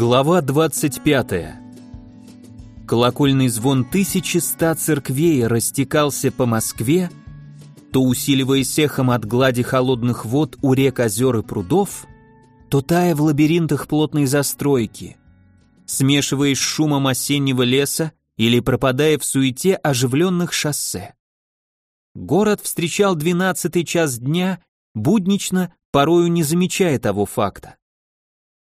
Глава 25. Колокольный звон тысячи ста церквей растекался по Москве, то усиливаясь эхом от глади холодных вод у рек, озер и прудов, то тая в лабиринтах плотной застройки, смешиваясь с шумом осеннего леса или пропадая в суете оживленных шоссе. Город встречал двенадцатый час дня, буднично, порою не замечая того факта.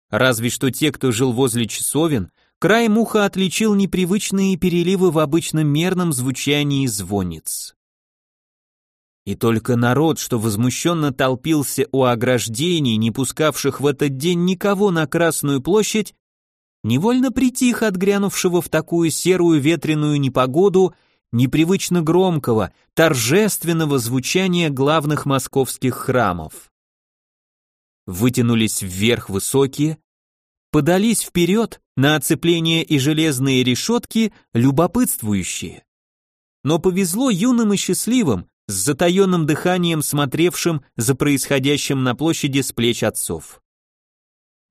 Разве что те, кто жил возле часовен, краем уха отличил непривычные переливы в обычном мерном звучании звонниц. И только народ, что возмущенно толпился у ограждений, не пускавших в этот день никого на Красную площадь, невольно притих от грянувшего в такую серую ветреную непогоду непривычно громкого, торжественного звучания главных московских храмов вытянулись вверх высокие, подались вперед на оцепление и железные решетки любопытствующие. Но повезло юным и счастливым, с затаенным дыханием смотревшим за происходящим на площади с плеч отцов.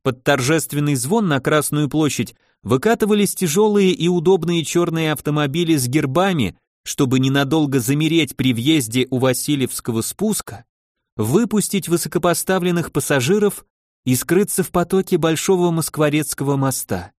Под торжественный звон на Красную площадь выкатывались тяжелые и удобные черные автомобили с гербами, чтобы ненадолго замереть при въезде у Васильевского спуска выпустить высокопоставленных пассажиров и скрыться в потоке Большого Москворецкого моста.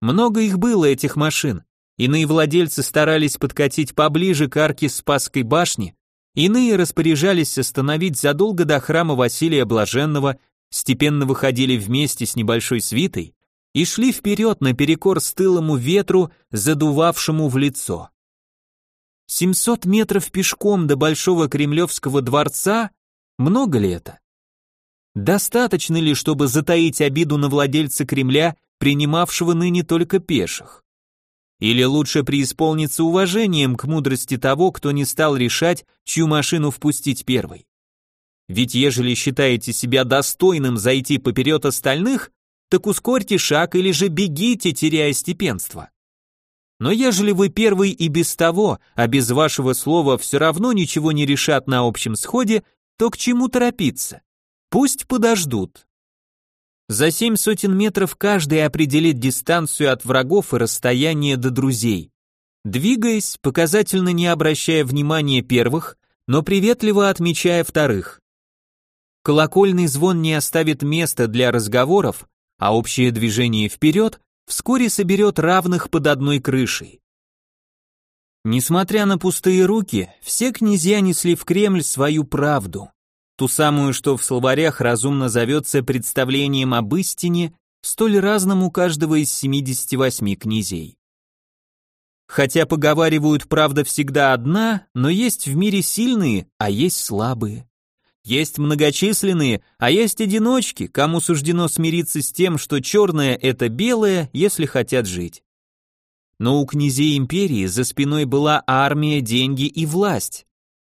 Много их было, этих машин. Иные владельцы старались подкатить поближе к арке Спасской башни, иные распоряжались остановить задолго до храма Василия Блаженного, степенно выходили вместе с небольшой свитой и шли вперед наперекор стылому ветру, задувавшему в лицо. 700 метров пешком до Большого Кремлевского дворца? Много ли это? Достаточно ли, чтобы затаить обиду на владельца Кремля, принимавшего ныне только пеших? Или лучше преисполниться уважением к мудрости того, кто не стал решать, чью машину впустить первой? Ведь ежели считаете себя достойным зайти поперед остальных, так ускорьте шаг или же бегите, теряя степенство. Но ежели вы первый и без того, а без вашего слова все равно ничего не решат на общем сходе, то к чему торопиться? Пусть подождут. За семь сотен метров каждый определит дистанцию от врагов и расстояние до друзей. Двигаясь, показательно не обращая внимания первых, но приветливо отмечая вторых. Колокольный звон не оставит места для разговоров, а общее движение вперед вскоре соберет равных под одной крышей. Несмотря на пустые руки, все князья несли в Кремль свою правду, ту самую, что в словарях разумно зовется представлением об истине, столь разным у каждого из 78 князей. Хотя поговаривают, правда всегда одна, но есть в мире сильные, а есть слабые. Есть многочисленные, а есть одиночки, кому суждено смириться с тем, что черное – это белое, если хотят жить. Но у князей империи за спиной была армия, деньги и власть.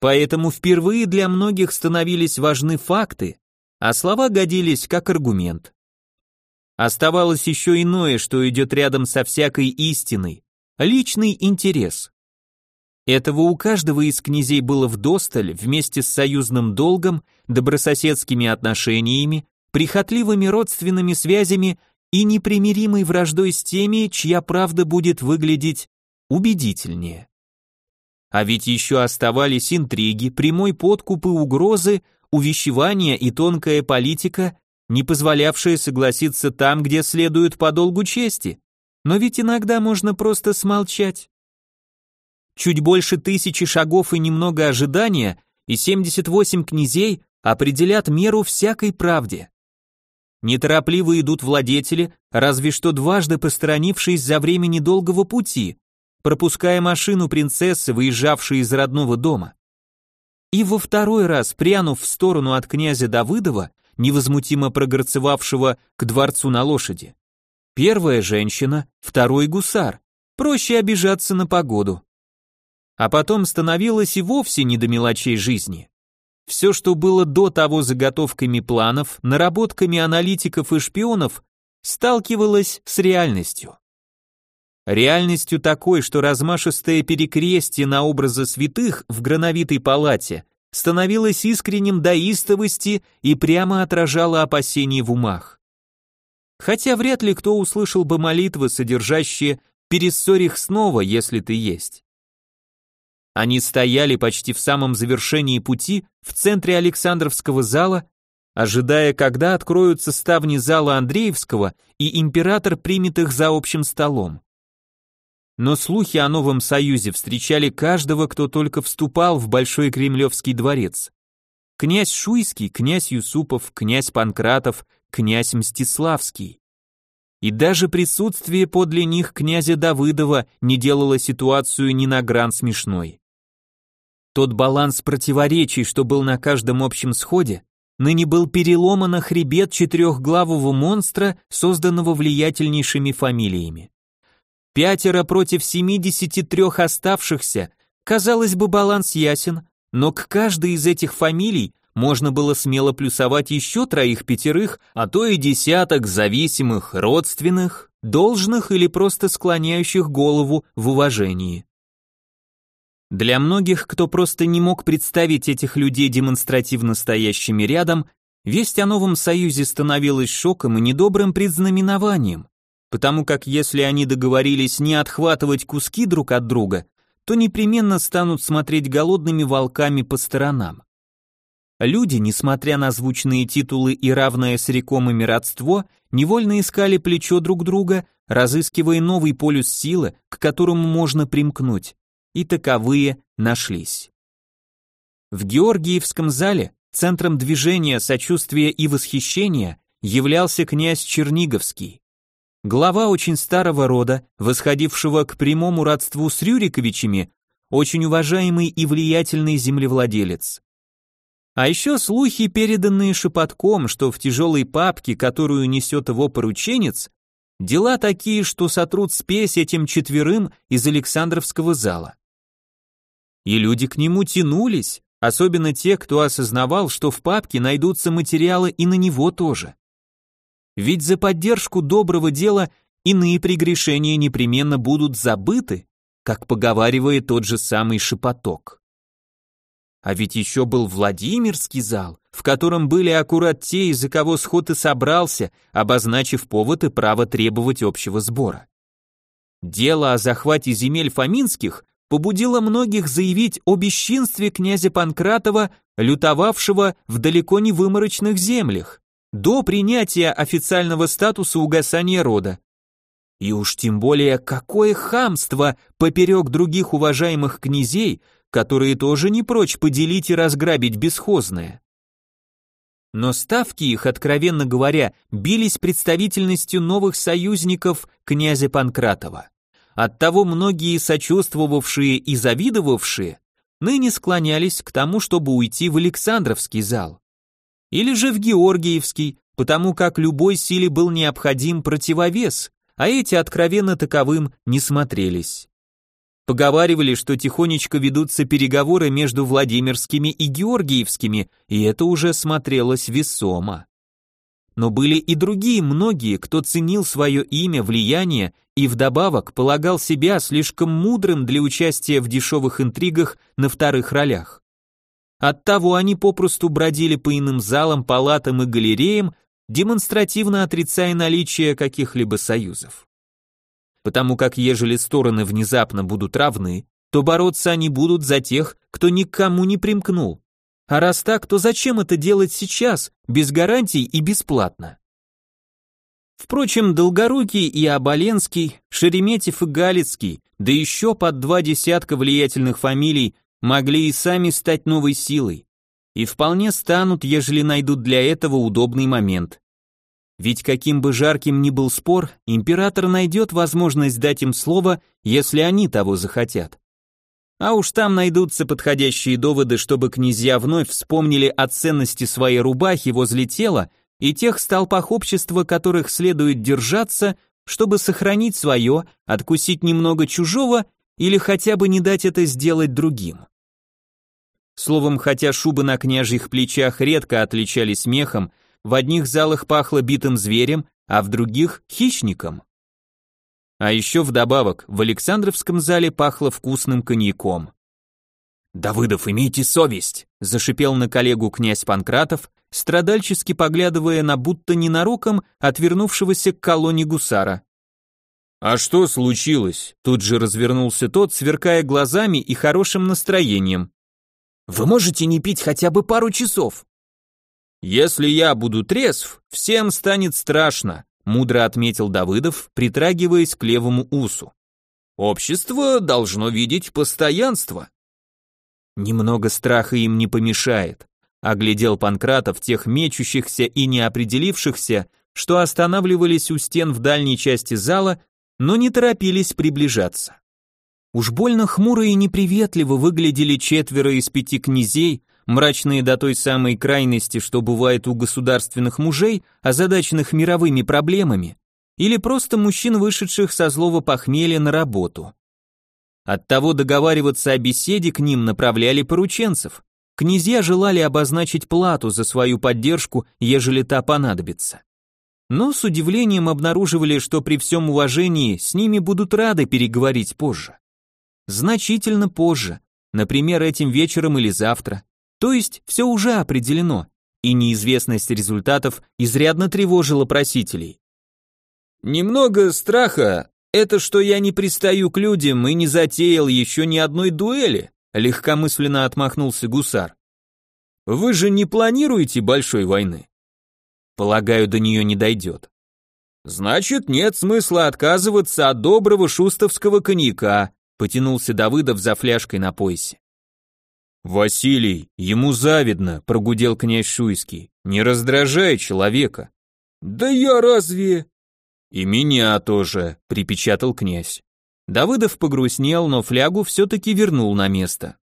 Поэтому впервые для многих становились важны факты, а слова годились как аргумент. Оставалось еще иное, что идет рядом со всякой истиной – личный интерес. Этого у каждого из князей было вдосталь вместе с союзным долгом, добрососедскими отношениями, прихотливыми родственными связями и непримиримой враждой с теми, чья правда будет выглядеть убедительнее. А ведь еще оставались интриги, прямой подкуп и угрозы, увещевания и тонкая политика, не позволявшая согласиться там, где следует по долгу чести. Но ведь иногда можно просто смолчать. Чуть больше тысячи шагов и немного ожидания, и 78 князей определят меру всякой правде. Неторопливо идут владетели, разве что дважды посторонившись за время недолгого пути, пропуская машину принцессы, выезжавшей из родного дома. И во второй раз, прянув в сторону от князя Давыдова, невозмутимо прогорцевавшего к дворцу на лошади. Первая женщина, второй гусар. Проще обижаться на погоду а потом становилось и вовсе не до мелочей жизни. Все, что было до того заготовками планов, наработками аналитиков и шпионов, сталкивалось с реальностью. Реальностью такой, что размашистое перекрестие на образы святых в грановитой палате становилось искренним до истовости и прямо отражало опасения в умах. хотя вряд ли кто услышал бы молитвы, содержащие «перессорь их снова, если ты есть». Они стояли почти в самом завершении пути, в центре Александровского зала, ожидая, когда откроются ставни зала Андреевского и император примет их за общим столом. Но слухи о новом союзе встречали каждого, кто только вступал в Большой Кремлевский дворец. Князь Шуйский, князь Юсупов, князь Панкратов, князь Мстиславский. И даже присутствие подле них князя Давыдова не делало ситуацию ни на гран смешной. Тот баланс противоречий, что был на каждом общем сходе, ныне был переломан хребет четырехглавого монстра, созданного влиятельнейшими фамилиями. Пятеро против семидесяти трех оставшихся, казалось бы, баланс ясен, но к каждой из этих фамилий можно было смело плюсовать еще троих-пятерых, а то и десяток зависимых, родственных, должных или просто склоняющих голову в уважении. Для многих, кто просто не мог представить этих людей демонстративно стоящими рядом, весть о новом союзе становилась шоком и недобрым предзнаменованием, потому как если они договорились не отхватывать куски друг от друга, то непременно станут смотреть голодными волками по сторонам. Люди, несмотря на звучные титулы и равное с рекомами родство, невольно искали плечо друг друга, разыскивая новый полюс силы, к которому можно примкнуть и таковые нашлись. В Георгиевском зале центром движения, сочувствия и восхищения являлся князь Черниговский. Глава очень старого рода, восходившего к прямому родству с Рюриковичами, очень уважаемый и влиятельный землевладелец. А еще слухи, переданные шепотком, что в тяжелой папке, которую несет его порученец, дела такие, что сотрут спесь этим четверым из Александровского зала и люди к нему тянулись, особенно те, кто осознавал, что в папке найдутся материалы и на него тоже. Ведь за поддержку доброго дела иные прегрешения непременно будут забыты, как поговаривает тот же самый шепоток. А ведь еще был Владимирский зал, в котором были аккурат те, из-за кого сход и собрался, обозначив повод и право требовать общего сбора. Дело о захвате земель Фоминских побудило многих заявить о бесчинстве князя Панкратова, лютовавшего в далеко не выморочных землях, до принятия официального статуса угасания рода. И уж тем более, какое хамство поперек других уважаемых князей, которые тоже не прочь поделить и разграбить бесхозное. Но ставки их, откровенно говоря, бились представительностью новых союзников князя Панкратова. Оттого многие сочувствовавшие и завидовавшие ныне склонялись к тому, чтобы уйти в Александровский зал. Или же в Георгиевский, потому как любой силе был необходим противовес, а эти откровенно таковым не смотрелись. Поговаривали, что тихонечко ведутся переговоры между Владимирскими и Георгиевскими, и это уже смотрелось весомо. Но были и другие многие, кто ценил свое имя, влияние и вдобавок полагал себя слишком мудрым для участия в дешевых интригах на вторых ролях. Оттого они попросту бродили по иным залам, палатам и галереям, демонстративно отрицая наличие каких-либо союзов. Потому как ежели стороны внезапно будут равны, то бороться они будут за тех, кто никому не примкнул, а раз так, то зачем это делать сейчас, без гарантий и бесплатно? Впрочем, Долгорукий и Оболенский, Шереметьев и Галицкий, да еще под два десятка влиятельных фамилий могли и сами стать новой силой. И вполне станут, ежели найдут для этого удобный момент. Ведь каким бы жарким ни был спор, император найдет возможность дать им слово, если они того захотят. А уж там найдутся подходящие доводы, чтобы князья вновь вспомнили о ценности своей рубахи возле тела и тех столпах общества, которых следует держаться, чтобы сохранить свое, откусить немного чужого или хотя бы не дать это сделать другим. Словом, хотя шубы на княжьих плечах редко отличались мехом, в одних залах пахло битым зверем, а в других – хищником. А еще вдобавок в Александровском зале пахло вкусным коньяком. «Давыдов, имейте совесть!» – зашипел на коллегу князь Панкратов, страдальчески поглядывая на будто ненароком отвернувшегося к колонне гусара. «А что случилось?» Тут же развернулся тот, сверкая глазами и хорошим настроением. «Вы можете не пить хотя бы пару часов?» «Если я буду трезв, всем станет страшно», мудро отметил Давыдов, притрагиваясь к левому усу. «Общество должно видеть постоянство». «Немного страха им не помешает», оглядел Панкратов тех мечущихся и неопределившихся, что останавливались у стен в дальней части зала но не торопились приближаться. Уж больно хмуро и неприветливо выглядели четверо из пяти князей, мрачные до той самой крайности, что бывает у государственных мужей, озадаченных мировыми проблемами, или просто мужчин, вышедших со злого похмелья на работу. Оттого договариваться о беседе к ним направляли порученцев. Князья желали обозначить плату за свою поддержку, ежели та понадобится но с удивлением обнаруживали, что при всем уважении с ними будут рады переговорить позже. Значительно позже, например, этим вечером или завтра. То есть все уже определено, и неизвестность результатов изрядно тревожила просителей. Немного страха — это что я не пристаю к людям и не затеял еще ни одной дуэли, легкомысленно отмахнулся гусар. Вы же не планируете большой войны? Полагаю, до нее не дойдет. Значит, нет смысла отказываться от доброго шустовского коньяка, потянулся Давыдов за фляжкой на поясе. Василий, ему завидно, прогудел князь Шуйский. Не раздражай человека. Да я разве... И меня тоже, припечатал князь. Давыдов погрустнел, но флягу все-таки вернул на место.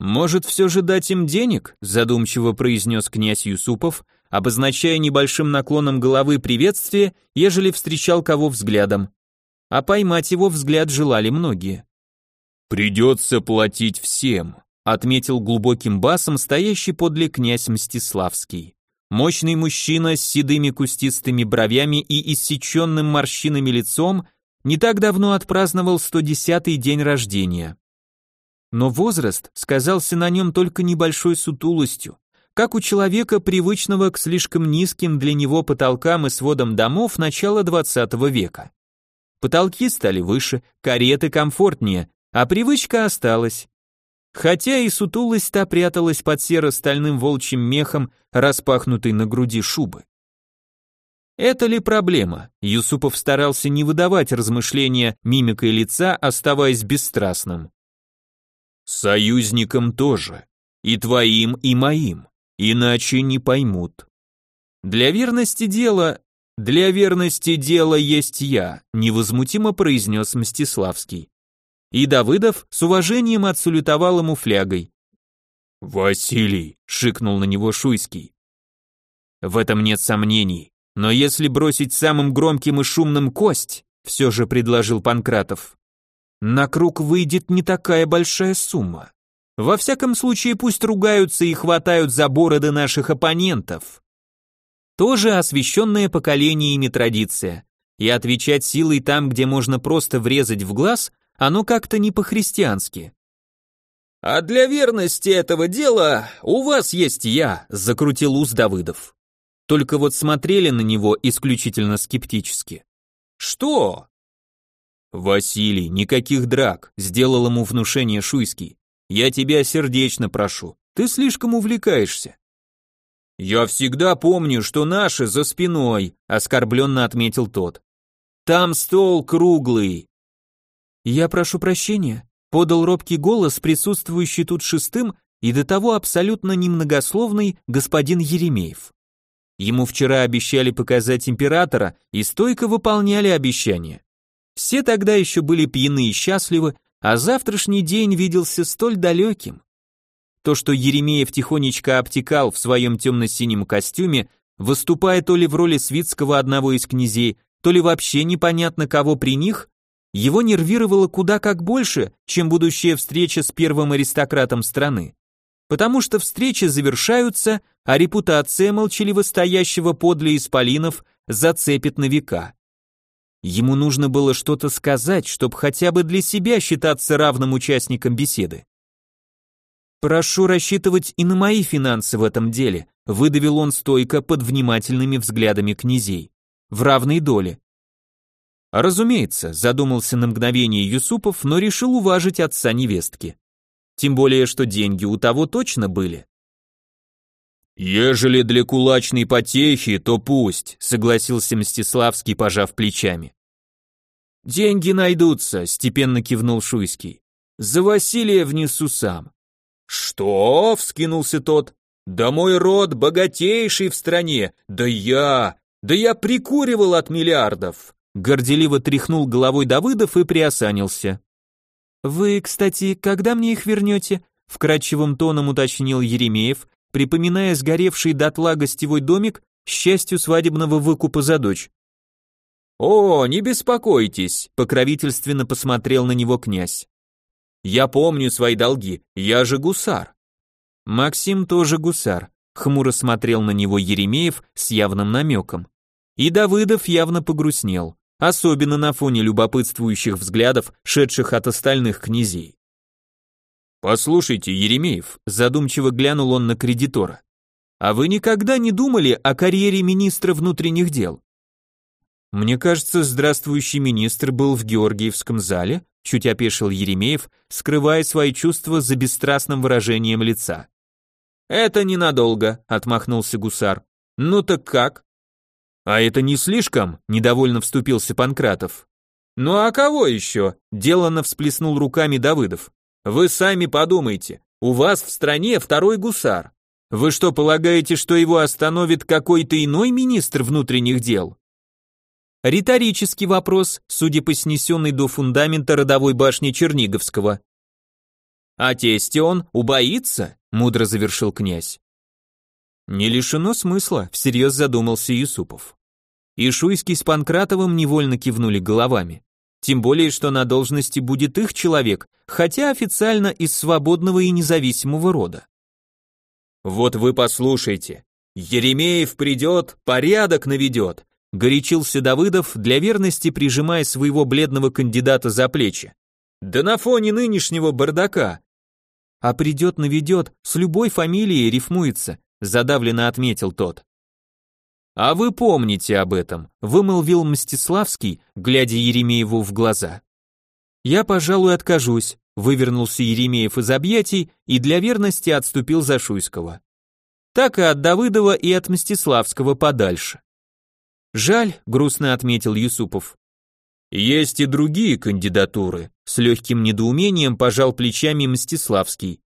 «Может, все же дать им денег?» задумчиво произнес князь Юсупов, обозначая небольшим наклоном головы приветствие, ежели встречал кого взглядом. А поймать его взгляд желали многие. «Придется платить всем», отметил глубоким басом стоящий подле князь Мстиславский. Мощный мужчина с седыми кустистыми бровями и иссеченным морщинами лицом не так давно отпраздновал 110-й день рождения. Но возраст сказался на нем только небольшой сутулостью, как у человека, привычного к слишком низким для него потолкам и сводам домов начала 20 века. Потолки стали выше, кареты комфортнее, а привычка осталась. Хотя и сутулость та пряталась под серо-стальным волчьим мехом, распахнутой на груди шубы. Это ли проблема? Юсупов старался не выдавать размышления мимикой лица, оставаясь бесстрастным. Союзникам тоже. И твоим, и моим. Иначе не поймут. Для верности дела... Для верности дела есть я, невозмутимо произнес Мстиславский. И Давыдов с уважением отсалютовал ему флягой. «Василий!» — шикнул на него Шуйский. В этом нет сомнений, но если бросить самым громким и шумным кость, все же предложил Панкратов, на круг выйдет не такая большая сумма. Во всяком случае, пусть ругаются и хватают за бороды наших оппонентов. Тоже освященная поколениями традиция. И отвечать силой там, где можно просто врезать в глаз, оно как-то не по-христиански. «А для верности этого дела у вас есть я», — закрутил ус Давыдов. Только вот смотрели на него исключительно скептически. «Что?» «Василий, никаких драк», — сделал ему внушение Шуйский. Я тебя сердечно прошу, ты слишком увлекаешься. Я всегда помню, что наши за спиной, оскорбленно отметил тот. Там стол круглый. Я прошу прощения, подал робкий голос, присутствующий тут шестым и до того абсолютно немногословный господин Еремеев. Ему вчера обещали показать императора и стойко выполняли обещания. Все тогда еще были пьяны и счастливы, а завтрашний день виделся столь далеким. То, что Еремеев тихонечко обтекал в своем темно-синем костюме, выступая то ли в роли свитского одного из князей, то ли вообще непонятно кого при них, его нервировало куда как больше, чем будущая встреча с первым аристократом страны. Потому что встречи завершаются, а репутация молчаливо стоящего подле исполинов зацепит на века. Ему нужно было что-то сказать, чтобы хотя бы для себя считаться равным участником беседы. Прошу рассчитывать и на мои финансы в этом деле, выдавил он стойко под внимательными взглядами князей. В равной доле. Разумеется, задумался на мгновение Юсупов, но решил уважить отца невестки. Тем более, что деньги у того точно были. «Ежели для кулачной потехи, то пусть», — согласился Мстиславский, пожав плечами. «Деньги найдутся», — степенно кивнул Шуйский. «За Василия внесу сам». «Что?» — вскинулся тот. «Да мой род богатейший в стране! Да я! Да я прикуривал от миллиардов!» Горделиво тряхнул головой Давыдов и приосанился. «Вы, кстати, когда мне их вернете?» Вкрадчивым тоном уточнил Еремеев, припоминая сгоревший дотла гостевой домик счастью свадебного выкупа за дочь. «О, не беспокойтесь», — покровительственно посмотрел на него князь. «Я помню свои долги, я же гусар». Максим тоже гусар, хмуро смотрел на него Еремеев с явным намеком. И Давыдов явно погрустнел, особенно на фоне любопытствующих взглядов, шедших от остальных князей. «Послушайте, Еремеев», задумчиво глянул он на кредитора, «а вы никогда не думали о карьере министра внутренних дел?» «Мне кажется, здравствующий министр был в Георгиевском зале», чуть опешил Еремеев, скрывая свои чувства за бесстрастным выражением лица. «Это ненадолго», — отмахнулся гусар. «Ну так как?» «А это не слишком?» — недовольно вступился Панкратов. «Ну а кого еще?» — деланно всплеснул руками Давыдов. Вы сами подумайте, у вас в стране второй гусар. Вы что, полагаете, что его остановит какой-то иной министр внутренних дел? Риторический вопрос, судя по снесенной до фундамента родовой башни Черниговского. А тесте он убоится? Мудро завершил князь. Не лишено смысла, всерьез задумался Юсупов. И Шуйский с Панкратовым невольно кивнули головами. Тем более, что на должности будет их человек, хотя официально из свободного и независимого рода. «Вот вы послушайте, Еремеев придет, порядок наведет», горячился Давыдов, для верности прижимая своего бледного кандидата за плечи. «Да на фоне нынешнего бардака». «А придет наведет, с любой фамилией рифмуется», задавленно отметил тот. «А вы помните об этом», — вымолвил Мстиславский, глядя Еремееву в глаза. «Я, пожалуй, откажусь», — вывернулся Еремеев из объятий и для верности отступил за Шуйского. Так и от Давыдова, и от Мстиславского подальше. «Жаль», — грустно отметил Юсупов. «Есть и другие кандидатуры», — с легким недоумением пожал плечами Мстиславский.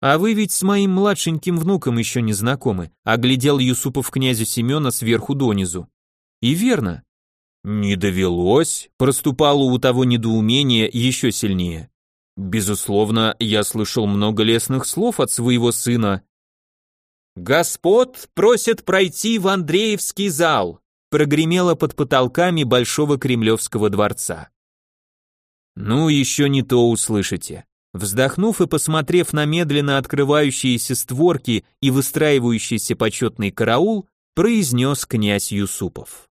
А вы ведь с моим младшеньким внуком еще не знакомы, оглядел Юсупов князю Семена сверху донизу. И верно. Не довелось, проступало у того недоумение еще сильнее. Безусловно, я слышал много лестных слов от своего сына. Господ просят пройти в Андреевский зал, прогремело под потолками Большого Кремлевского дворца. Ну, еще не то услышите. Вздохнув и посмотрев на медленно открывающиеся створки и выстраивающийся почетный караул, произнес князь Юсупов.